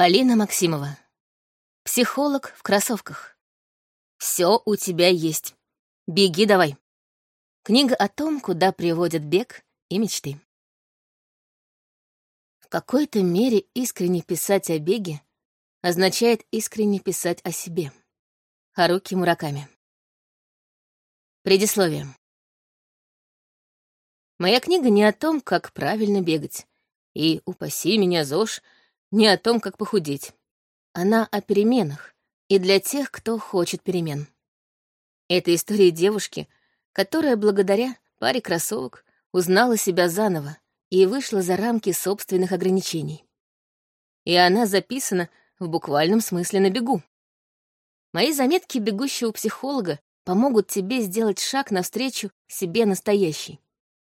Полина Максимова. Психолог в кроссовках. Все у тебя есть. Беги давай. Книга о том, куда приводят бег и мечты. В какой-то мере искренне писать о беге означает искренне писать о себе. Харуки Мураками. Предисловие. Моя книга не о том, как правильно бегать. И, упаси меня, ЗОЖ, не о том, как похудеть. Она о переменах и для тех, кто хочет перемен. Это история девушки, которая благодаря паре кроссовок узнала себя заново и вышла за рамки собственных ограничений. И она записана в буквальном смысле на бегу. Мои заметки бегущего психолога помогут тебе сделать шаг навстречу себе настоящий,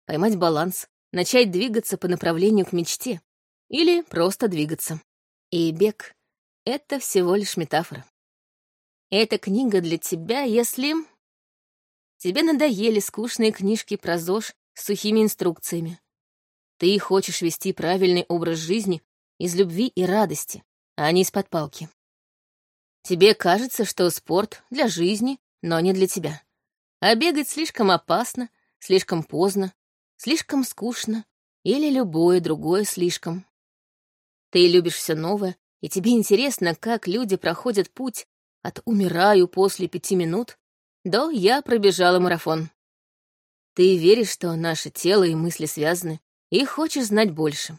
поймать баланс, начать двигаться по направлению к мечте, или просто двигаться. И бег — это всего лишь метафора. Эта книга для тебя, если... Тебе надоели скучные книжки про ЗОЖ с сухими инструкциями. Ты хочешь вести правильный образ жизни из любви и радости, а не из-под палки. Тебе кажется, что спорт для жизни, но не для тебя. А бегать слишком опасно, слишком поздно, слишком скучно или любое другое слишком. Ты любишь все новое, и тебе интересно, как люди проходят путь от «умираю после пяти минут» до «я пробежала марафон». Ты веришь, что наше тело и мысли связаны, и хочешь знать больше.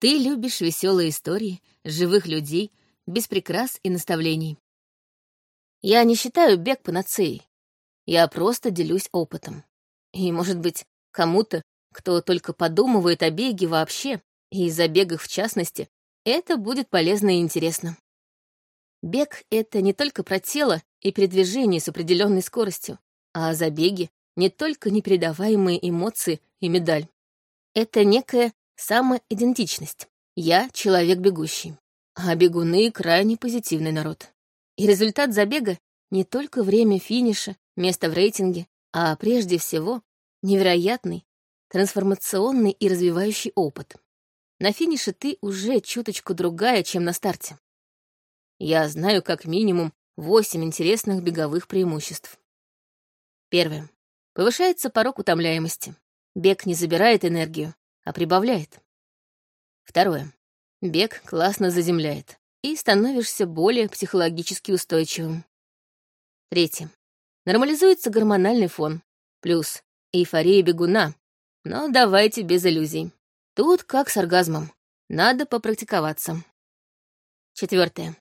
Ты любишь веселые истории, живых людей, без прикрас и наставлений. Я не считаю бег панацеей. Я просто делюсь опытом. И, может быть, кому-то, кто только подумывает о беге вообще, и забегах в частности, это будет полезно и интересно. Бег — это не только про тело и передвижение с определенной скоростью, а забеги — не только непередаваемые эмоции и медаль. Это некая самоидентичность. Я — человек бегущий, а бегуны — крайне позитивный народ. И результат забега — не только время финиша, место в рейтинге, а прежде всего невероятный, трансформационный и развивающий опыт. На финише ты уже чуточку другая, чем на старте. Я знаю как минимум восемь интересных беговых преимуществ. Первое. Повышается порог утомляемости. Бег не забирает энергию, а прибавляет. Второе. Бег классно заземляет, и становишься более психологически устойчивым. Третье. Нормализуется гормональный фон, плюс эйфория бегуна, но давайте без иллюзий. Тут как с оргазмом. Надо попрактиковаться. Четвертое.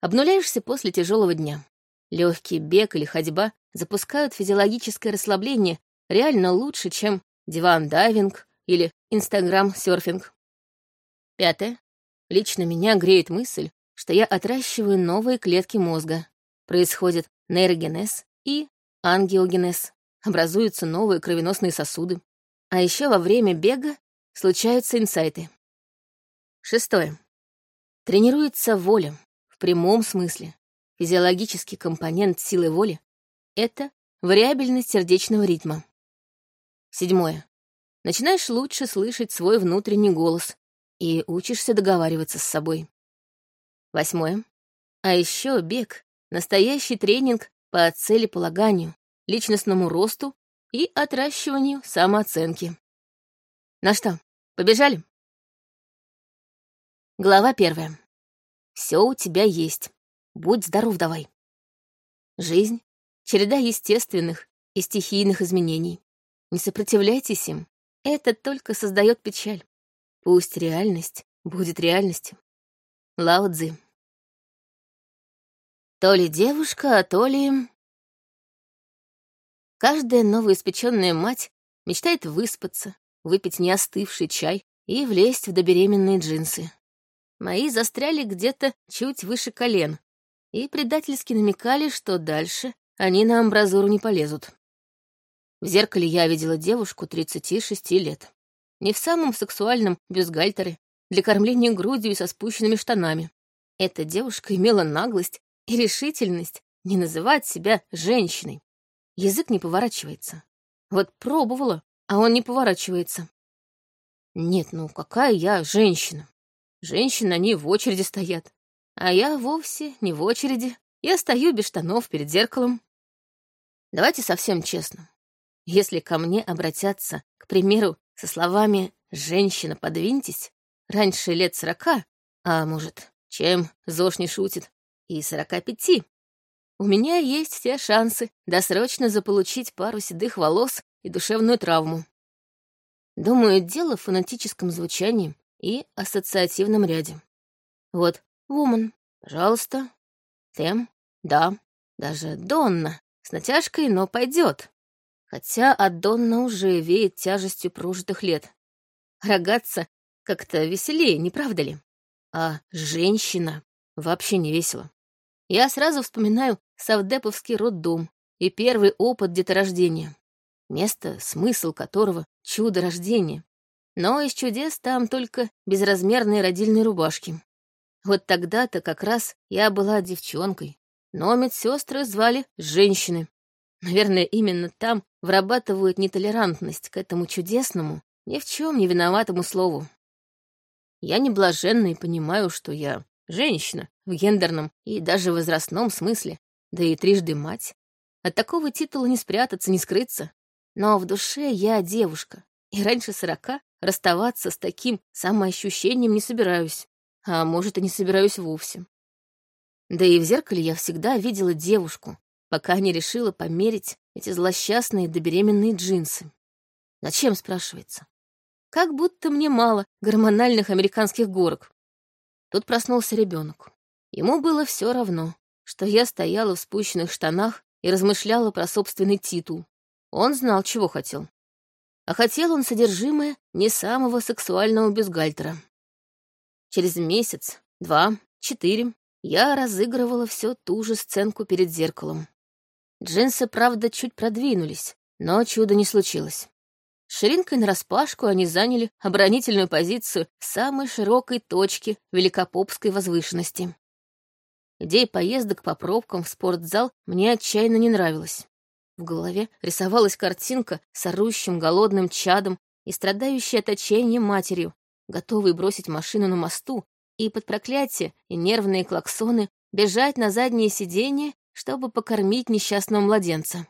Обнуляешься после тяжелого дня. Легкий бег или ходьба запускают физиологическое расслабление реально лучше, чем диван-дайвинг или инстаграм-серфинг. Пятое. Лично меня греет мысль, что я отращиваю новые клетки мозга. Происходит нейрогенез и ангиогенез. Образуются новые кровеносные сосуды. А еще во время бега случаются инсайты. Шестое. Тренируется воля, в прямом смысле. Физиологический компонент силы воли — это вариабельность сердечного ритма. Седьмое. Начинаешь лучше слышать свой внутренний голос и учишься договариваться с собой. Восьмое. А еще бег — настоящий тренинг по целеполаганию, личностному росту и отращиванию самооценки. На что, Побежали. Глава первая. Все у тебя есть. Будь здоров давай. Жизнь — череда естественных и стихийных изменений. Не сопротивляйтесь им. Это только создает печаль. Пусть реальность будет реальностью. Лао Цзи. То ли девушка, то ли... Каждая новоиспеченная мать мечтает выспаться, выпить неостывший чай и влезть в добеременные джинсы. Мои застряли где-то чуть выше колен и предательски намекали, что дальше они на амбразуру не полезут. В зеркале я видела девушку 36 лет. Не в самом сексуальном бюстгальтере, для кормления грудью и со спущенными штанами. Эта девушка имела наглость и решительность не называть себя женщиной. Язык не поворачивается. Вот пробовала, а он не поворачивается. Нет, ну какая я женщина? Женщины, они в очереди стоят. А я вовсе не в очереди. Я стою без штанов перед зеркалом. Давайте совсем честно. Если ко мне обратятся, к примеру, со словами «женщина, подвиньтесь», раньше лет сорока, а может, чем ЗОЖ не шутит, и сорока пяти, у меня есть все шансы досрочно заполучить пару седых волос и душевную травму. Думаю, дело в фонетическом звучании и ассоциативном ряде. Вот, «вумен», пожалуйста, «тем», «да», даже «донна», с натяжкой, но пойдет. Хотя от Донна уже веет тяжестью прожитых лет. Рогаться как-то веселее, не правда ли? А женщина вообще не весело. Я сразу вспоминаю Савдеповский роддом и первый опыт деторождения. Место, смысл которого — чудо рождения. Но из чудес там только безразмерные родильные рубашки. Вот тогда-то как раз я была девчонкой, но медсестры звали женщины. Наверное, именно там вырабатывают нетолерантность к этому чудесному, ни в чем не виноватому слову. Я не блаженна и понимаю, что я женщина в гендерном и даже возрастном смысле, да и трижды мать. От такого титула не спрятаться, не скрыться. Но в душе я девушка, и раньше сорока расставаться с таким самоощущением не собираюсь. А может, и не собираюсь вовсе. Да и в зеркале я всегда видела девушку, пока не решила померить эти злосчастные добеременные джинсы. Зачем, спрашивается? Как будто мне мало гормональных американских горок. Тут проснулся ребенок. Ему было все равно что я стояла в спущенных штанах и размышляла про собственный титул. Он знал, чего хотел. А хотел он содержимое не самого сексуального бюстгальтера. Через месяц, два, четыре я разыгрывала все ту же сценку перед зеркалом. Джинсы, правда, чуть продвинулись, но чуда не случилось. Ширинкой нараспашку они заняли оборонительную позицию в самой широкой точке великопопской возвышенности. Идея поездок по пробкам в спортзал мне отчаянно не нравилась. В голове рисовалась картинка с орущим голодным чадом и страдающей от отчаяния матерью, готовой бросить машину на мосту и под проклятие и нервные клаксоны бежать на заднее сиденье, чтобы покормить несчастного младенца.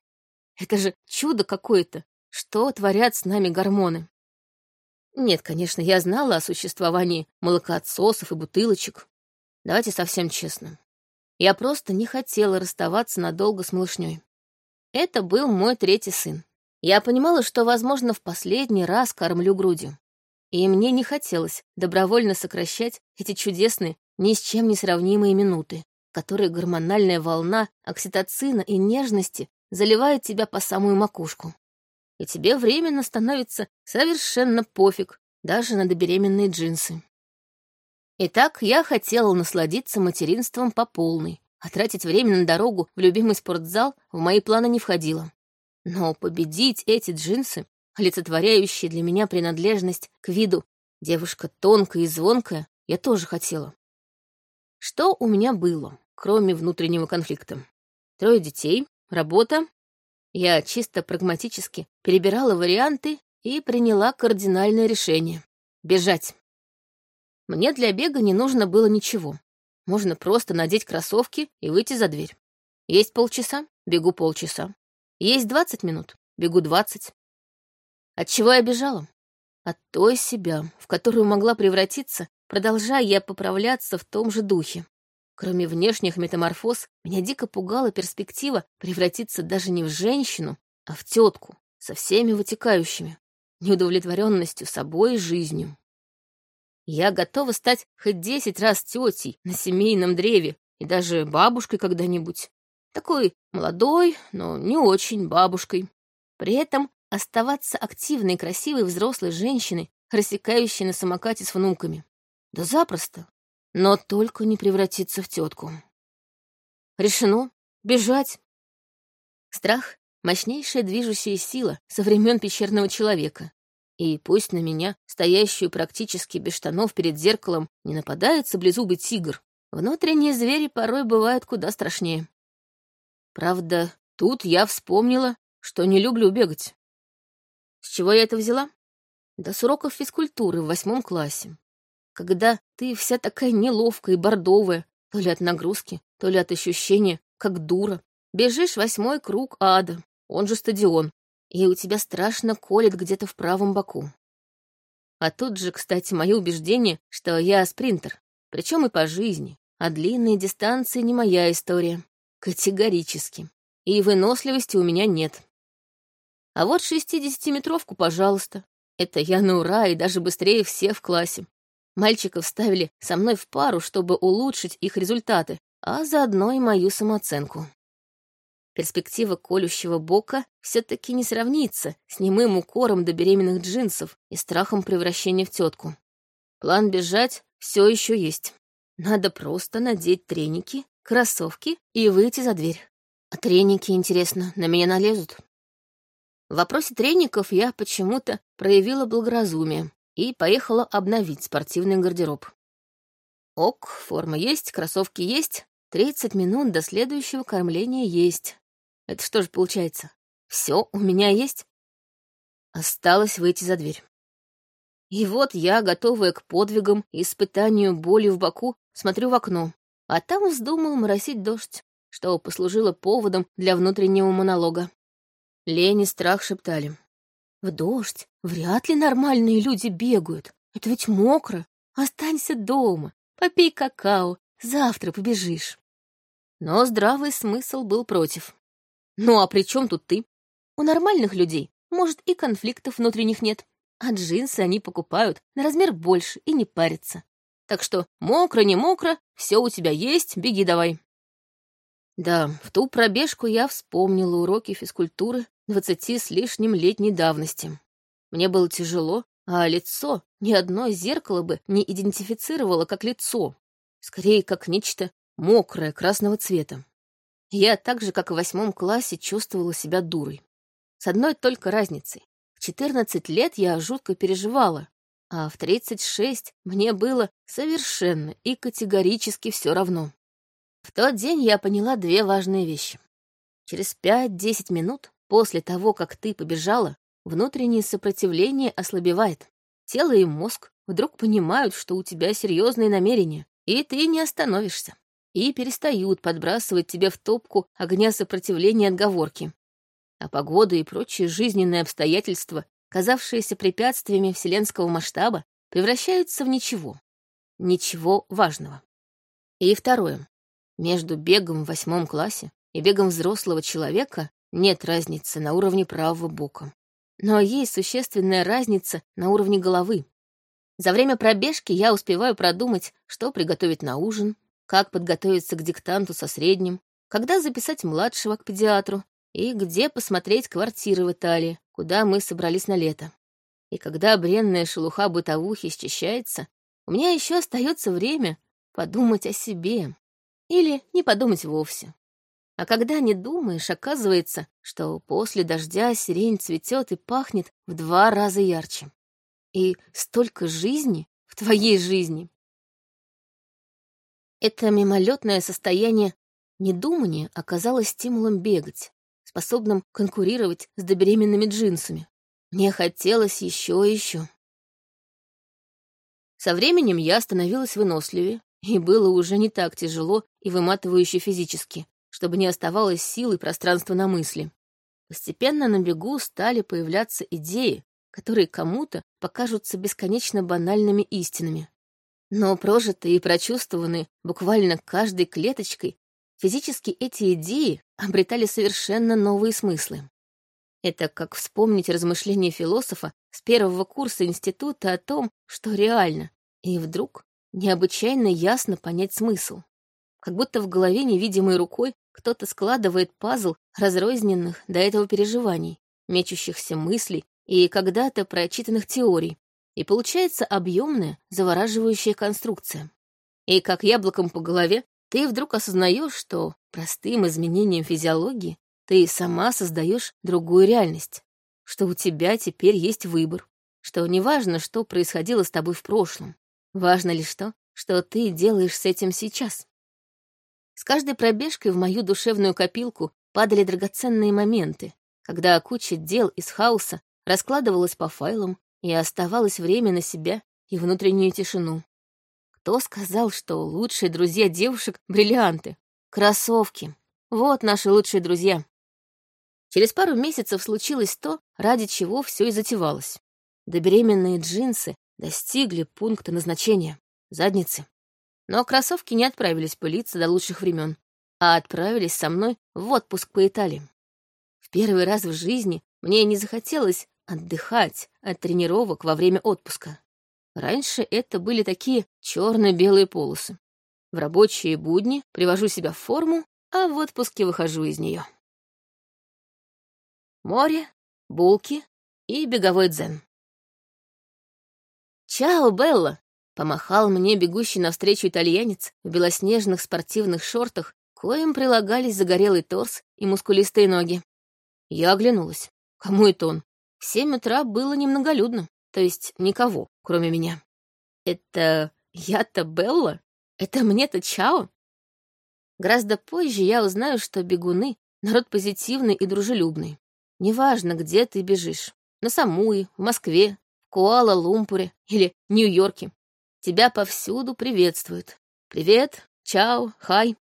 Это же чудо какое-то! Что творят с нами гормоны? Нет, конечно, я знала о существовании молокоотсосов и бутылочек. Давайте совсем честно. Я просто не хотела расставаться надолго с малышней. Это был мой третий сын. Я понимала, что, возможно, в последний раз кормлю грудью. И мне не хотелось добровольно сокращать эти чудесные, ни с чем не сравнимые минуты, которые гормональная волна окситоцина и нежности заливает тебя по самую макушку. И тебе временно становится совершенно пофиг даже на добеременные джинсы. Итак, я хотела насладиться материнством по полной, а тратить время на дорогу в любимый спортзал в мои планы не входило. Но победить эти джинсы, олицетворяющие для меня принадлежность к виду девушка тонкая и звонкая, я тоже хотела. Что у меня было, кроме внутреннего конфликта? Трое детей, работа. Я чисто прагматически перебирала варианты и приняла кардинальное решение — бежать. Мне для бега не нужно было ничего. Можно просто надеть кроссовки и выйти за дверь. Есть полчаса — бегу полчаса. Есть двадцать минут — бегу двадцать. От чего я бежала? От той себя, в которую могла превратиться, продолжая я поправляться в том же духе. Кроме внешних метаморфоз, меня дико пугала перспектива превратиться даже не в женщину, а в тетку, со всеми вытекающими, неудовлетворенностью собой и жизнью. Я готова стать хоть десять раз тетей на семейном древе и даже бабушкой когда-нибудь. Такой молодой, но не очень бабушкой. При этом оставаться активной красивой взрослой женщиной, рассекающей на самокате с внуками. Да запросто. Но только не превратиться в тетку. Решено бежать. Страх — мощнейшая движущая сила со времен пещерного человека. И пусть на меня, стоящую практически без штанов перед зеркалом, не нападает саблезубый тигр, внутренние звери порой бывают куда страшнее. Правда, тут я вспомнила, что не люблю бегать. С чего я это взяла? Да с уроков физкультуры в восьмом классе. когда ты вся такая неловкая и бордовая, то ли от нагрузки, то ли от ощущения, как дура. Бежишь восьмой круг ада, он же стадион, и у тебя страшно колет где-то в правом боку. А тут же, кстати, мое убеждение, что я спринтер, причем и по жизни, а длинные дистанции не моя история. Категорически. И выносливости у меня нет. А вот шестидесятиметровку, пожалуйста. Это я на ура и даже быстрее всех в классе. Мальчиков ставили со мной в пару, чтобы улучшить их результаты, а заодно и мою самооценку. Перспектива колющего бока все-таки не сравнится с немым укором до беременных джинсов и страхом превращения в тетку. План бежать все еще есть. Надо просто надеть треники, кроссовки и выйти за дверь. А треники, интересно, на меня налезут? В вопросе треников я почему-то проявила благоразумие и поехала обновить спортивный гардероб. Ок, форма есть, кроссовки есть, 30 минут до следующего кормления есть. Это что же получается? Все у меня есть? Осталось выйти за дверь. И вот я, готовая к подвигам и испытанию боли в боку, смотрю в окно, а там вздумал моросить дождь, что послужило поводом для внутреннего монолога. Лень и страх шептали. «В дождь вряд ли нормальные люди бегают. Это ведь мокро. Останься дома, попей какао, завтра побежишь». Но здравый смысл был против. «Ну а при чем тут ты? У нормальных людей, может, и конфликтов внутренних нет, а джинсы они покупают на размер больше и не парятся. Так что мокро, не мокро, все у тебя есть, беги давай». Да, в ту пробежку я вспомнила уроки физкультуры двадцати с лишним летней давности. Мне было тяжело, а лицо ни одно зеркало бы не идентифицировало как лицо, скорее как нечто мокрое красного цвета. Я так же, как и в восьмом классе, чувствовала себя дурой. С одной только разницей. В 14 лет я жутко переживала, а в 36 мне было совершенно и категорически все равно. В тот день я поняла две важные вещи. Через 5-10 минут после того, как ты побежала, внутреннее сопротивление ослабевает. Тело и мозг вдруг понимают, что у тебя серьезные намерения, и ты не остановишься. И перестают подбрасывать тебе в топку огня сопротивления отговорки. А погода и прочие жизненные обстоятельства, казавшиеся препятствиями вселенского масштаба, превращаются в ничего. Ничего важного. И второе. Между бегом в восьмом классе и бегом взрослого человека нет разницы на уровне правого бока. Но есть существенная разница на уровне головы. За время пробежки я успеваю продумать, что приготовить на ужин, как подготовиться к диктанту со средним, когда записать младшего к педиатру и где посмотреть квартиры в Италии, куда мы собрались на лето. И когда бренная шелуха бытовухи счищается, у меня еще остается время подумать о себе. Или не подумать вовсе. А когда не думаешь, оказывается, что после дождя сирень цветет и пахнет в два раза ярче. И столько жизни в твоей жизни. Это мимолетное состояние недумания оказалось стимулом бегать, способным конкурировать с добеременными джинсами. Мне хотелось еще и еще. Со временем я становилась выносливее, и было уже не так тяжело и выматывающе физически, чтобы не оставалось сил и пространства на мысли. Постепенно на бегу стали появляться идеи, которые кому-то покажутся бесконечно банальными истинами. Но прожитые и прочувствованные буквально каждой клеточкой, физически эти идеи обретали совершенно новые смыслы. Это как вспомнить размышления философа с первого курса института о том, что реально, и вдруг необычайно ясно понять смысл. Как будто в голове невидимой рукой кто-то складывает пазл разрозненных до этого переживаний, мечущихся мыслей и когда-то прочитанных теорий, и получается объемная, завораживающая конструкция. И как яблоком по голове ты вдруг осознаешь, что простым изменением физиологии ты сама создаешь другую реальность, что у тебя теперь есть выбор, что неважно, что происходило с тобой в прошлом, Важно лишь то, что ты делаешь с этим сейчас. С каждой пробежкой в мою душевную копилку падали драгоценные моменты, когда куча дел из хаоса раскладывалась по файлам, и оставалось время на себя и внутреннюю тишину. Кто сказал, что лучшие друзья девушек — бриллианты? Кроссовки. Вот наши лучшие друзья. Через пару месяцев случилось то, ради чего все и затевалось. Да беременные джинсы достигли пункта назначения — задницы. Но кроссовки не отправились пылиться до лучших времен, а отправились со мной в отпуск по Италии. В первый раз в жизни мне не захотелось отдыхать от тренировок во время отпуска. Раньше это были такие черно-белые полосы. В рабочие будни привожу себя в форму, а в отпуске выхожу из нее. Море, булки и беговой дзен. «Чао, Белла!» — помахал мне бегущий навстречу итальянец в белоснежных спортивных шортах, коим прилагались загорелый торс и мускулистые ноги. Я оглянулась. Кому это он? В семь утра было немноголюдно, то есть никого, кроме меня. Это я-то Белла? Это мне-то Чао? Гораздо позже я узнаю, что бегуны — народ позитивный и дружелюбный. Неважно, где ты бежишь. На Самуи, в Москве, в Куала-Лумпуре или Нью-Йорке. Тебя повсюду приветствуют. Привет, чао, хай.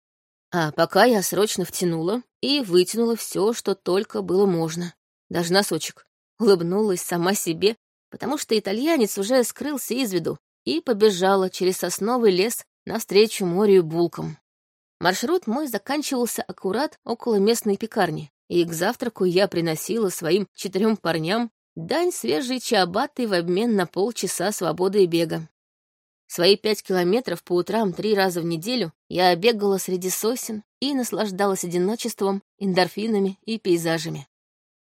А пока я срочно втянула и вытянула все, что только было можно. Даже носочек. Улыбнулась сама себе, потому что итальянец уже скрылся из виду и побежала через сосновый лес навстречу морю булкам. Маршрут мой заканчивался аккурат около местной пекарни, и к завтраку я приносила своим четырем парням дань свежей чабаты в обмен на полчаса свободы и бега. Свои пять километров по утрам три раза в неделю я бегала среди сосен и наслаждалась одиночеством, эндорфинами и пейзажами.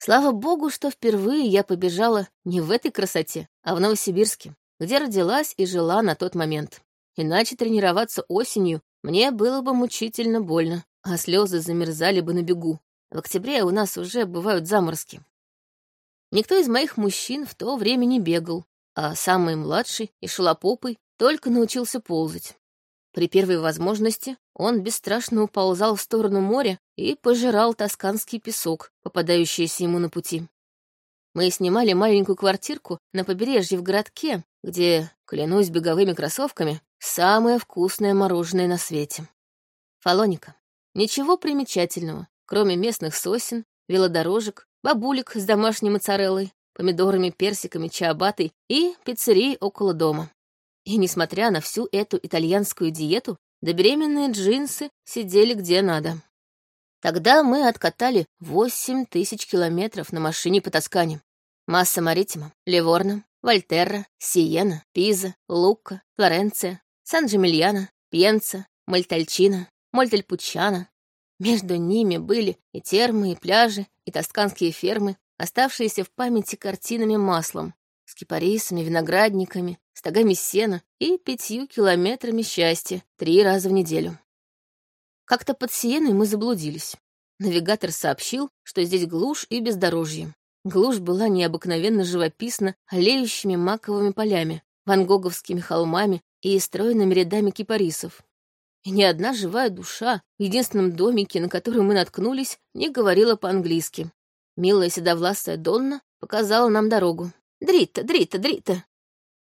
Слава богу, что впервые я побежала не в этой красоте, а в Новосибирске, где родилась и жила на тот момент. Иначе тренироваться осенью мне было бы мучительно больно, а слезы замерзали бы на бегу. В октябре у нас уже бывают заморозки. Никто из моих мужчин в то время не бегал, а самый младший и шалопопый только научился ползать. При первой возможности он бесстрашно уползал в сторону моря и пожирал тосканский песок, попадающийся ему на пути. Мы снимали маленькую квартирку на побережье в городке, где, клянусь беговыми кроссовками, самое вкусное мороженое на свете. Фалоника. Ничего примечательного кроме местных сосен, велодорожек, бабулек с домашней моцареллой, помидорами, персиками, чиабатой и пиццерии около дома. И несмотря на всю эту итальянскую диету, да беременные джинсы сидели где надо. Тогда мы откатали 8 тысяч километров на машине по Тоскане. Масса Маритима, Ливорно, Вольтерра, Сиена, Пиза, Лука, Флоренция, Сан-Джемильяно, Пьенца, Мальтальчино, Мольтельпучано, между ними были и термы, и пляжи, и тосканские фермы, оставшиеся в памяти картинами маслом, с кипарисами, виноградниками, стогами сена и пятью километрами счастья три раза в неделю. Как-то под Сиеной мы заблудились. Навигатор сообщил, что здесь глушь и бездорожье. Глушь была необыкновенно живописна олеющими маковыми полями, вангоговскими холмами и стройными рядами кипарисов. И ни одна живая душа в единственном домике, на который мы наткнулись, не говорила по-английски. Милая седовласая Донна показала нам дорогу. «Дритта, Дритта, Дритта!»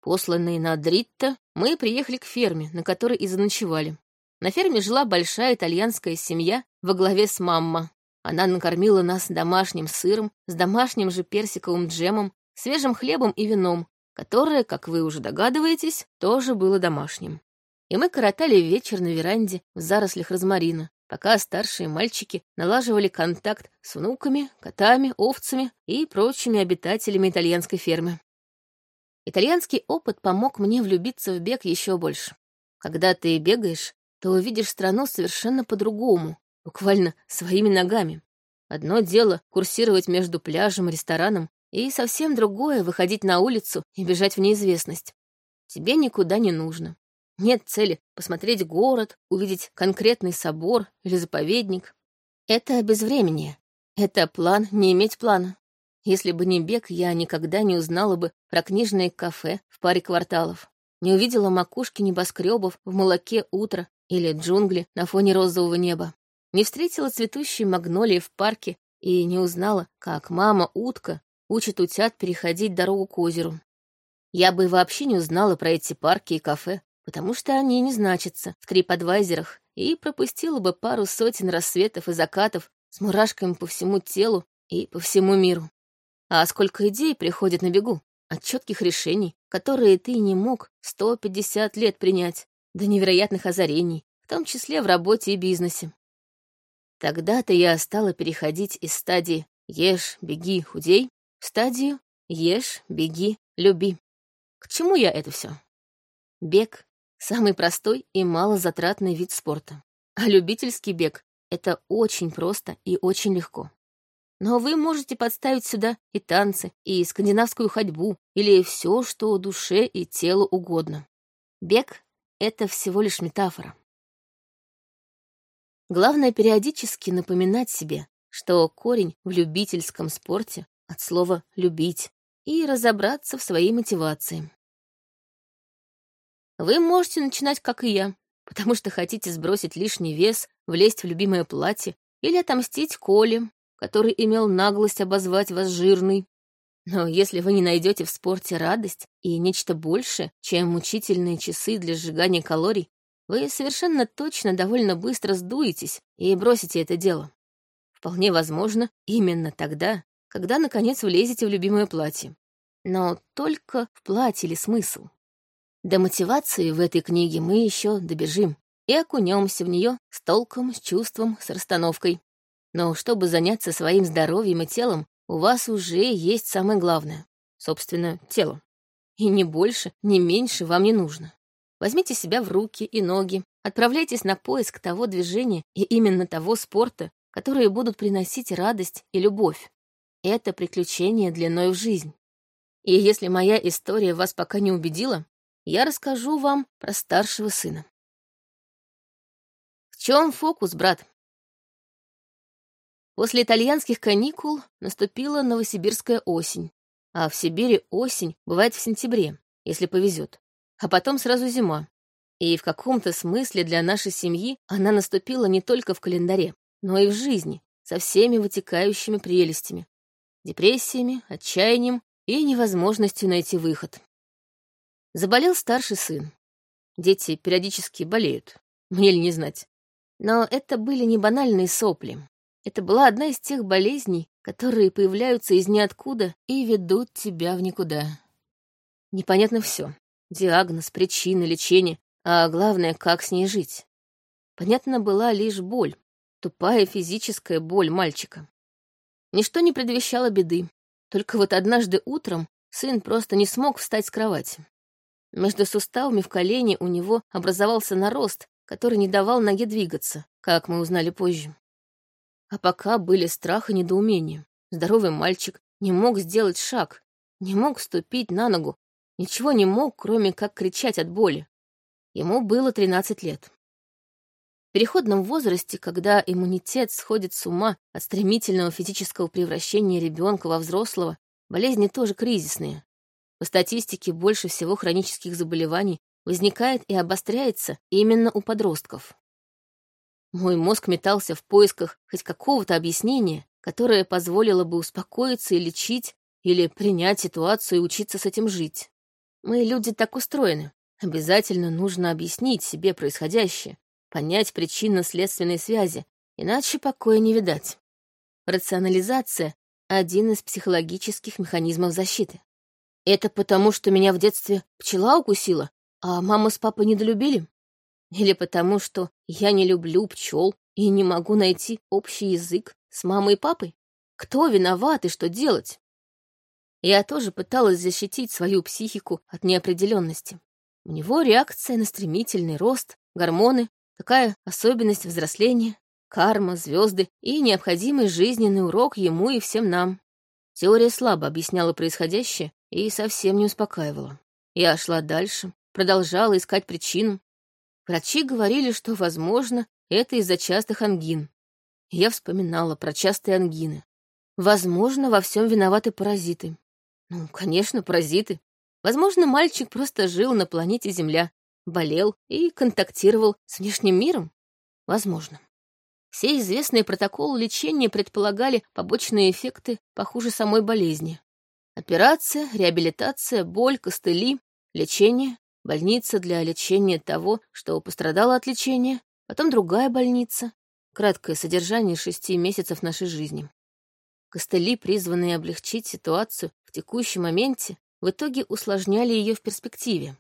Посланные на Дритта, мы приехали к ферме, на которой и заночевали. На ферме жила большая итальянская семья во главе с мамма. Она накормила нас домашним сыром, с домашним же персиковым джемом, свежим хлебом и вином, которое, как вы уже догадываетесь, тоже было домашним и мы коротали вечер на веранде в зарослях розмарина, пока старшие мальчики налаживали контакт с внуками, котами, овцами и прочими обитателями итальянской фермы. Итальянский опыт помог мне влюбиться в бег еще больше. Когда ты бегаешь, то увидишь страну совершенно по-другому, буквально своими ногами. Одно дело курсировать между пляжем и рестораном, и совсем другое — выходить на улицу и бежать в неизвестность. Тебе никуда не нужно. Нет цели посмотреть город, увидеть конкретный собор или заповедник. Это безвременье. Это план не иметь плана. Если бы не бег, я никогда не узнала бы про книжные кафе в паре кварталов. Не увидела макушки небоскребов в молоке утра или джунгли на фоне розового неба. Не встретила цветущие магнолии в парке и не узнала, как мама-утка учит утят переходить дорогу к озеру. Я бы вообще не узнала про эти парки и кафе, потому что они не значатся в трипадвайзерах и пропустила бы пару сотен рассветов и закатов с мурашками по всему телу и по всему миру. А сколько идей приходит на бегу, от четких решений, которые ты не мог 150 лет принять, до невероятных озарений, в том числе в работе и бизнесе. Тогда-то я стала переходить из стадии «ешь, беги, худей» в стадию «ешь, беги, люби». К чему я это все? Бег — самый простой и малозатратный вид спорта. А любительский бег — это очень просто и очень легко. Но вы можете подставить сюда и танцы, и скандинавскую ходьбу, или все, что душе и телу угодно. Бег — это всего лишь метафора. Главное периодически напоминать себе, что корень в любительском спорте от слова «любить» и разобраться в своей мотивации. Вы можете начинать, как и я, потому что хотите сбросить лишний вес, влезть в любимое платье или отомстить Коле, который имел наглость обозвать вас жирной. Но если вы не найдете в спорте радость и нечто большее, чем мучительные часы для сжигания калорий, вы совершенно точно довольно быстро сдуетесь и бросите это дело. Вполне возможно, именно тогда, когда, наконец, влезете в любимое платье. Но только в платье ли смысл? До мотивации в этой книге мы еще добежим и окунемся в нее с толком, с чувством, с расстановкой. Но чтобы заняться своим здоровьем и телом, у вас уже есть самое главное — собственно, тело. И ни больше, ни меньше вам не нужно. Возьмите себя в руки и ноги, отправляйтесь на поиск того движения и именно того спорта, которые будут приносить радость и любовь. Это приключение длиной в жизнь. И если моя история вас пока не убедила, я расскажу вам про старшего сына. В чем фокус, брат? После итальянских каникул наступила новосибирская осень, а в Сибири осень бывает в сентябре, если повезет а потом сразу зима. И в каком-то смысле для нашей семьи она наступила не только в календаре, но и в жизни, со всеми вытекающими прелестями, депрессиями, отчаянием и невозможностью найти выход. Заболел старший сын. Дети периодически болеют, мне ли не знать. Но это были не банальные сопли. Это была одна из тех болезней, которые появляются из ниоткуда и ведут тебя в никуда. Непонятно все. Диагноз, причины, лечение, а главное, как с ней жить. Понятна была лишь боль, тупая физическая боль мальчика. Ничто не предвещало беды. Только вот однажды утром сын просто не смог встать с кровати. Между суставами в колене у него образовался нарост, который не давал ноге двигаться, как мы узнали позже. А пока были страх и недоумение. Здоровый мальчик не мог сделать шаг, не мог ступить на ногу, Ничего не мог, кроме как кричать от боли. Ему было 13 лет. В переходном возрасте, когда иммунитет сходит с ума от стремительного физического превращения ребенка во взрослого, болезни тоже кризисные. По статистике, больше всего хронических заболеваний возникает и обостряется именно у подростков. Мой мозг метался в поисках хоть какого-то объяснения, которое позволило бы успокоиться и лечить, или принять ситуацию и учиться с этим жить. Мы, люди, так устроены. Обязательно нужно объяснить себе происходящее, понять причинно-следственные связи, иначе покоя не видать. Рационализация — один из психологических механизмов защиты. Это потому, что меня в детстве пчела укусила, а мама с папой недолюбили? Или потому, что я не люблю пчел и не могу найти общий язык с мамой и папой? Кто виноват и что делать? Я тоже пыталась защитить свою психику от неопределенности. У него реакция на стремительный рост, гормоны, такая особенность взросления, карма, звезды и необходимый жизненный урок ему и всем нам. Теория слабо объясняла происходящее и совсем не успокаивала. Я шла дальше, продолжала искать причину. Врачи говорили, что, возможно, это из-за частых ангин. Я вспоминала про частые ангины. Возможно, во всем виноваты паразиты. Ну, конечно, паразиты. Возможно, мальчик просто жил на планете Земля, болел и контактировал с внешним миром. Возможно. Все известные протоколы лечения предполагали побочные эффекты похуже самой болезни. Операция, реабилитация, боль, костыли, лечение, больница для лечения того, что пострадало от лечения, потом другая больница. Краткое содержание шести месяцев нашей жизни. Костыли, призванные облегчить ситуацию в текущем моменте, в итоге усложняли ее в перспективе.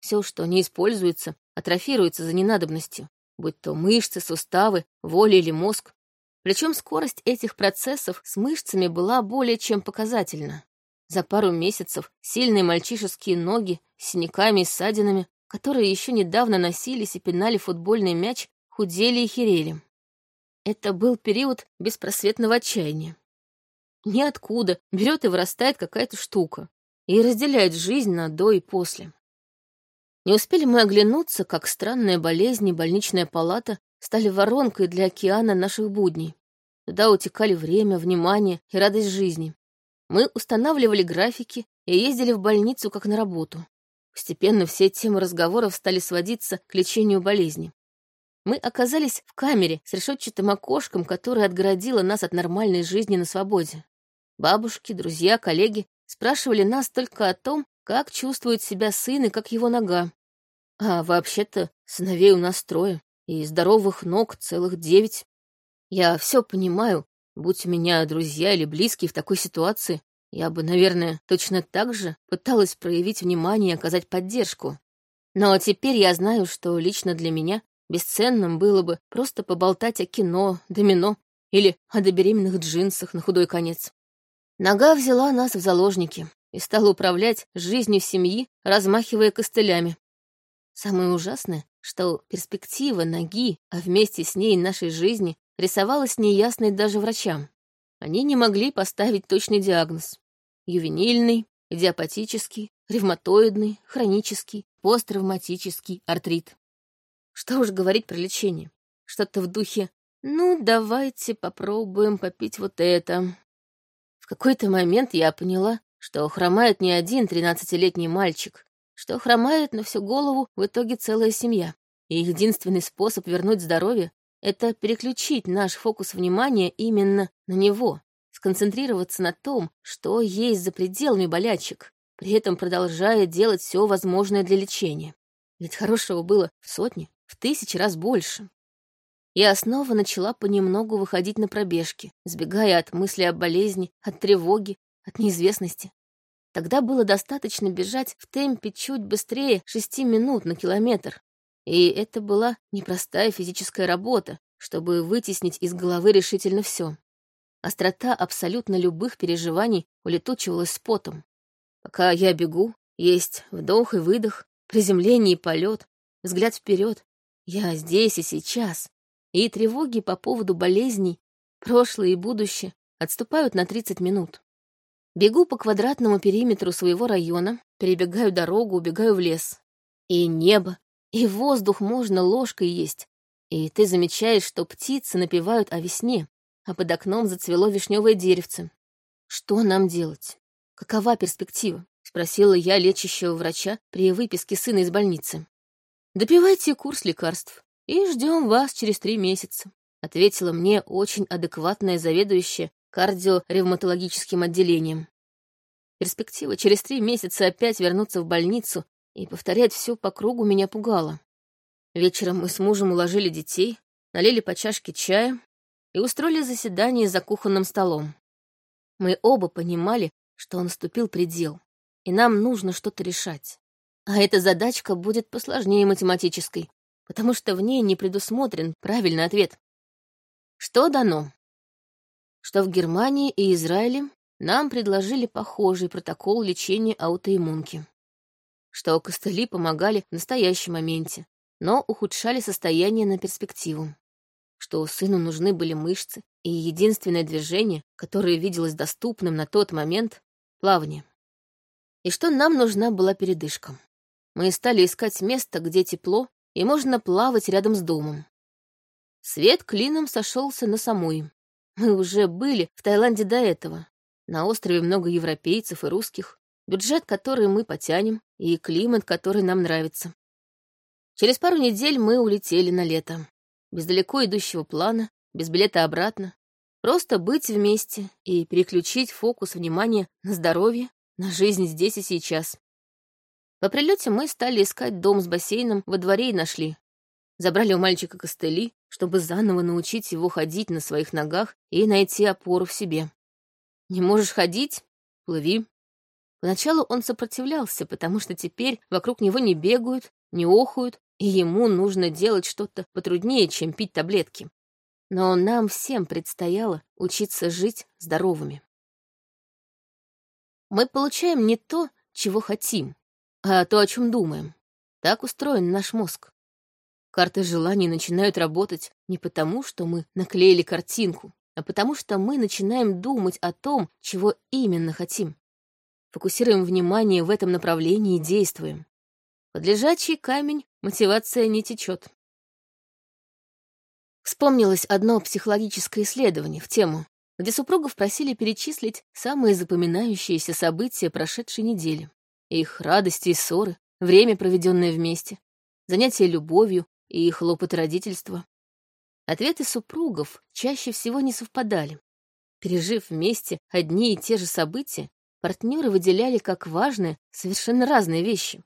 Все, что не используется, атрофируется за ненадобностью, будь то мышцы, суставы, воля или мозг. Причем скорость этих процессов с мышцами была более чем показательна. За пару месяцев сильные мальчишеские ноги синяками и ссадинами, которые еще недавно носились и пинали футбольный мяч, худели и херели. Это был период беспросветного отчаяния. Ниоткуда берет и вырастает какая-то штука и разделяет жизнь на до и после. Не успели мы оглянуться, как странная болезнь и больничная палата стали воронкой для океана наших будней. Туда утекали время, внимание и радость жизни. Мы устанавливали графики и ездили в больницу как на работу. Постепенно все темы разговоров стали сводиться к лечению болезни. Мы оказались в камере с решетчатым окошком, которое отгородило нас от нормальной жизни на свободе. Бабушки, друзья, коллеги спрашивали нас только о том, как чувствует себя сын и как его нога. А вообще-то сыновей у нас трое, и здоровых ног целых девять. Я все понимаю, будь у меня друзья или близкие в такой ситуации, я бы, наверное, точно так же пыталась проявить внимание и оказать поддержку. Но теперь я знаю, что лично для меня Бесценным было бы просто поболтать о кино, домино или о добеременных джинсах на худой конец. Нога взяла нас в заложники и стала управлять жизнью семьи, размахивая костылями. Самое ужасное, что перспектива ноги, а вместе с ней нашей жизни, рисовалась неясной даже врачам. Они не могли поставить точный диагноз. Ювенильный, идиопатический, ревматоидный, хронический, посттравматический артрит. Что уж говорить про лечение. Что-то в духе «ну, давайте попробуем попить вот это». В какой-то момент я поняла, что хромает не один тринадцатилетний мальчик, что хромает на всю голову в итоге целая семья. И единственный способ вернуть здоровье — это переключить наш фокус внимания именно на него, сконцентрироваться на том, что есть за пределами болячек, при этом продолжая делать все возможное для лечения. Ведь хорошего было в сотни, в тысячи раз больше. Я снова начала понемногу выходить на пробежки, сбегая от мысли о болезни, от тревоги, от неизвестности. Тогда было достаточно бежать в темпе чуть быстрее шести минут на километр. И это была непростая физическая работа, чтобы вытеснить из головы решительно все. Острота абсолютно любых переживаний улетучивалась с потом. Пока я бегу, есть вдох и выдох, приземление и полет, взгляд вперед, я здесь и сейчас, и тревоги по поводу болезней, прошлое и будущее, отступают на 30 минут. Бегу по квадратному периметру своего района, перебегаю дорогу, убегаю в лес. И небо, и воздух можно ложкой есть. И ты замечаешь, что птицы напевают о весне, а под окном зацвело вишневое деревце. Что нам делать? Какова перспектива? Спросила я лечащего врача при выписке сына из больницы. Допивайте курс лекарств и ждем вас через три месяца», ответила мне очень адекватная заведующая кардиоревматологическим отделением. Перспектива через три месяца опять вернуться в больницу и повторять все по кругу меня пугала. Вечером мы с мужем уложили детей, налили по чашке чая и устроили заседание за кухонным столом. Мы оба понимали, что наступил предел, и нам нужно что-то решать. А эта задачка будет посложнее математической, потому что в ней не предусмотрен правильный ответ. Что дано? Что в Германии и Израиле нам предложили похожий протокол лечения аутоиммунки. Что костыли помогали в настоящем моменте, но ухудшали состояние на перспективу. Что сыну нужны были мышцы, и единственное движение, которое виделось доступным на тот момент — плавание. И что нам нужна была передышка мы стали искать место, где тепло, и можно плавать рядом с домом. Свет клином сошелся на самой. Мы уже были в Таиланде до этого. На острове много европейцев и русских, бюджет, который мы потянем, и климат, который нам нравится. Через пару недель мы улетели на лето. Без далеко идущего плана, без билета обратно. Просто быть вместе и переключить фокус внимания на здоровье, на жизнь здесь и сейчас. По прилете мы стали искать дом с бассейном во дворе и нашли. Забрали у мальчика костыли, чтобы заново научить его ходить на своих ногах и найти опору в себе. Не можешь ходить? Плыви. Поначалу он сопротивлялся, потому что теперь вокруг него не бегают, не охают, и ему нужно делать что-то потруднее, чем пить таблетки. Но нам всем предстояло учиться жить здоровыми. Мы получаем не то, чего хотим, а то, о чем думаем. Так устроен наш мозг. Карты желаний начинают работать не потому, что мы наклеили картинку, а потому что мы начинаем думать о том, чего именно хотим. Фокусируем внимание в этом направлении и действуем. Под лежачий камень мотивация не течет. Вспомнилось одно психологическое исследование в тему, где супругов просили перечислить самые запоминающиеся события прошедшей недели. Их радости и ссоры, время, проведенное вместе, занятия любовью и хлопоты родительства. Ответы супругов чаще всего не совпадали. Пережив вместе одни и те же события, партнеры выделяли как важные совершенно разные вещи.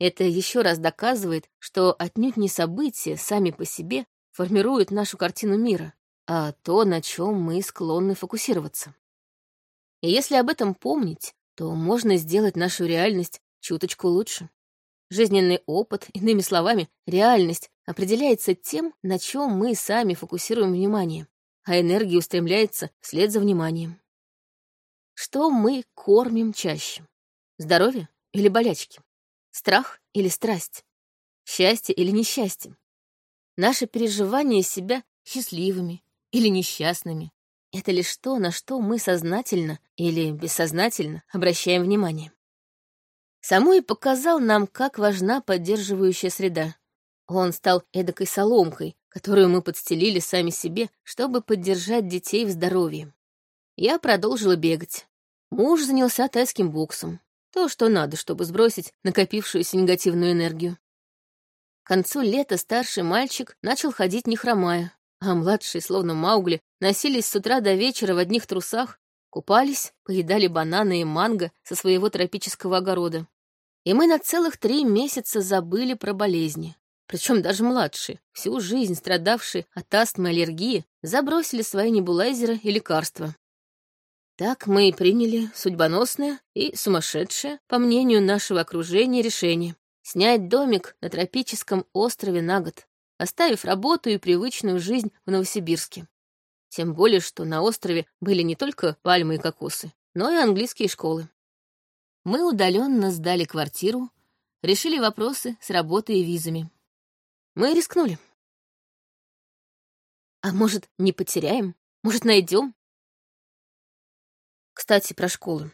Это еще раз доказывает, что отнюдь не события сами по себе формируют нашу картину мира, а то, на чем мы склонны фокусироваться. И если об этом помнить, то можно сделать нашу реальность чуточку лучше. Жизненный опыт, иными словами, реальность, определяется тем, на чем мы сами фокусируем внимание, а энергия устремляется вслед за вниманием. Что мы кормим чаще? Здоровье или болячки? Страх или страсть? Счастье или несчастье? Наше переживание себя счастливыми или несчастными — это лишь то, на что мы сознательно или бессознательно обращаем внимание. Самуи показал нам, как важна поддерживающая среда. Он стал эдакой соломкой, которую мы подстелили сами себе, чтобы поддержать детей в здоровье. Я продолжила бегать. Муж занялся тайским боксом. То, что надо, чтобы сбросить накопившуюся негативную энергию. К концу лета старший мальчик начал ходить не хромая, а младшие, словно Маугли, носились с утра до вечера в одних трусах, Купались, поедали бананы и манго со своего тропического огорода. И мы на целых три месяца забыли про болезни. Причем даже младшие, всю жизнь страдавшие от астмы и аллергии, забросили свои небулайзеры и лекарства. Так мы и приняли судьбоносное и сумасшедшее, по мнению нашего окружения, решение снять домик на тропическом острове на год, оставив работу и привычную жизнь в Новосибирске. Тем более, что на острове были не только пальмы и кокосы, но и английские школы. Мы удаленно сдали квартиру, решили вопросы с работой и визами. Мы рискнули. А может, не потеряем? Может, найдем? Кстати, про школы.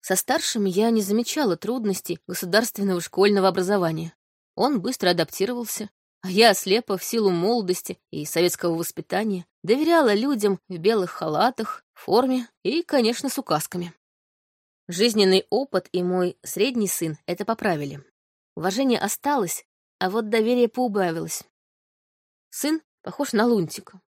Со старшим я не замечала трудностей государственного школьного образования. Он быстро адаптировался, а я слепо в силу молодости и советского воспитания доверяла людям в белых халатах, форме и, конечно, с указками. Жизненный опыт и мой средний сын это поправили. Уважение осталось, а вот доверие поубавилось. Сын похож на Лунтика,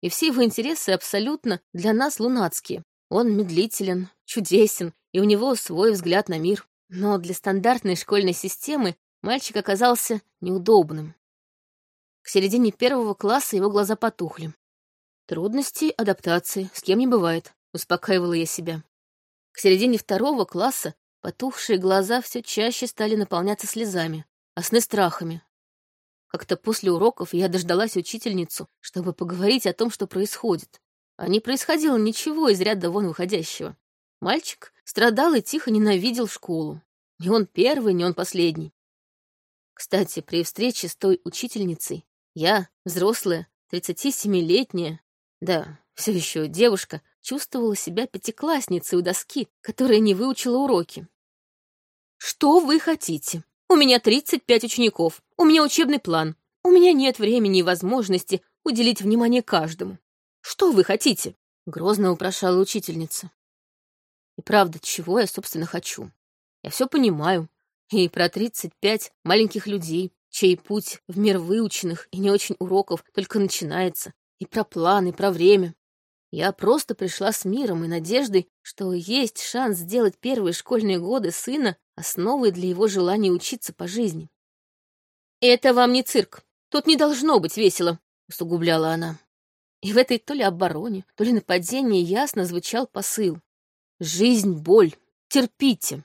и все его интересы абсолютно для нас лунацкие. Он медлителен, чудесен, и у него свой взгляд на мир. Но для стандартной школьной системы мальчик оказался неудобным. К середине первого класса его глаза потухли. Трудности адаптации, с кем не бывает, успокаивала я себя. К середине второго класса потухшие глаза все чаще стали наполняться слезами, а сны страхами. Как-то после уроков я дождалась учительницу, чтобы поговорить о том, что происходит. А не происходило ничего из ряда вон выходящего. Мальчик страдал и тихо ненавидел школу. Не он первый, не он последний. Кстати, при встрече с той учительницей я, взрослая, 37-летняя, да, все еще девушка, чувствовала себя пятиклассницей у доски, которая не выучила уроки. «Что вы хотите? У меня 35 учеников, у меня учебный план, у меня нет времени и возможности уделить внимание каждому. Что вы хотите?» — грозно упрошала учительница. И правда, чего я, собственно, хочу? Я все понимаю. И про 35 маленьких людей, чей путь в мир выученных и не очень уроков только начинается, и про планы, и про время. Я просто пришла с миром и надеждой, что есть шанс сделать первые школьные годы сына основой для его желания учиться по жизни. «Это вам не цирк. Тут не должно быть весело», — усугубляла она. И в этой то ли обороне, то ли нападении ясно звучал посыл. «Жизнь — боль. Терпите».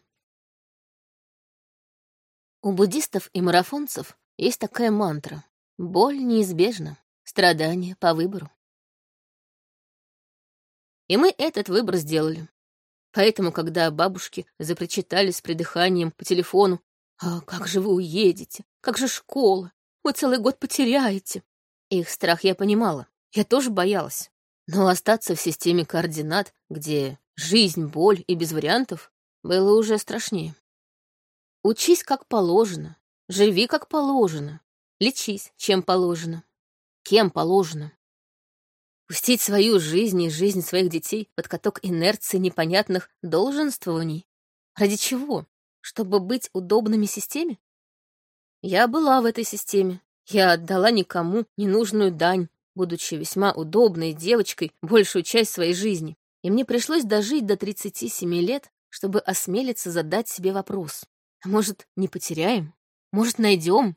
У буддистов и марафонцев есть такая мантра. Боль неизбежна, страдания по выбору. И мы этот выбор сделали. Поэтому, когда бабушки запричитали с придыханием по телефону, «А как же вы уедете? Как же школа? Вы целый год потеряете!» Их страх я понимала. Я тоже боялась. Но остаться в системе координат, где жизнь, боль и без вариантов, было уже страшнее. Учись как положено, живи как положено, лечись чем положено, кем положено. Пустить свою жизнь и жизнь своих детей под каток инерции непонятных долженствований? Ради чего? Чтобы быть удобными системе? Я была в этой системе. Я отдала никому ненужную дань, будучи весьма удобной девочкой большую часть своей жизни. И мне пришлось дожить до 37 лет, чтобы осмелиться задать себе вопрос. А может, не потеряем? Может, найдем?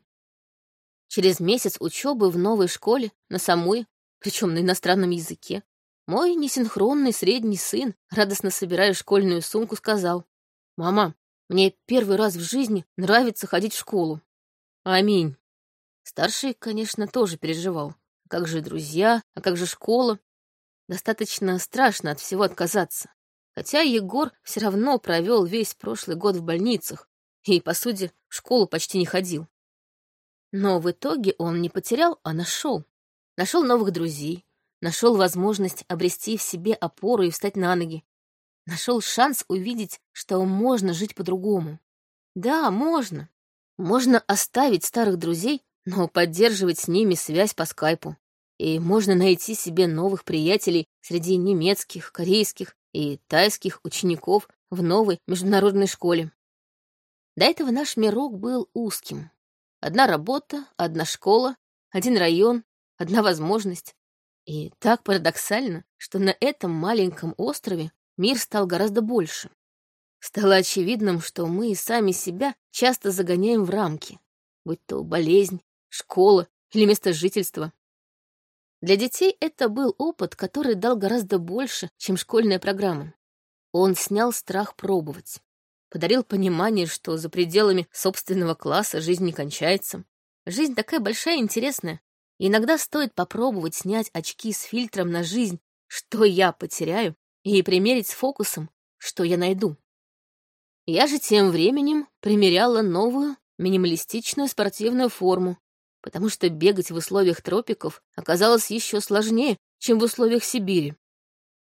Через месяц учебы в новой школе на самой причем на иностранном языке. Мой несинхронный средний сын, радостно собирая школьную сумку, сказал, «Мама, мне первый раз в жизни нравится ходить в школу». Аминь. Старший, конечно, тоже переживал. Как же друзья, а как же школа? Достаточно страшно от всего отказаться. Хотя Егор все равно провел весь прошлый год в больницах и, по сути, в школу почти не ходил. Но в итоге он не потерял, а нашел. Нашел новых друзей, нашел возможность обрести в себе опору и встать на ноги. Нашел шанс увидеть, что можно жить по-другому. Да, можно. Можно оставить старых друзей, но поддерживать с ними связь по скайпу. И можно найти себе новых приятелей среди немецких, корейских и тайских учеников в новой международной школе. До этого наш мирок был узким. Одна работа, одна школа, один район, одна возможность. И так парадоксально, что на этом маленьком острове мир стал гораздо больше. Стало очевидным, что мы и сами себя часто загоняем в рамки, будь то болезнь, школа или место жительства. Для детей это был опыт, который дал гораздо больше, чем школьная программа. Он снял страх пробовать, подарил понимание, что за пределами собственного класса жизнь не кончается. Жизнь такая большая и интересная, Иногда стоит попробовать снять очки с фильтром на жизнь, что я потеряю, и примерить с фокусом, что я найду. Я же тем временем примеряла новую, минималистичную спортивную форму, потому что бегать в условиях тропиков оказалось еще сложнее, чем в условиях Сибири.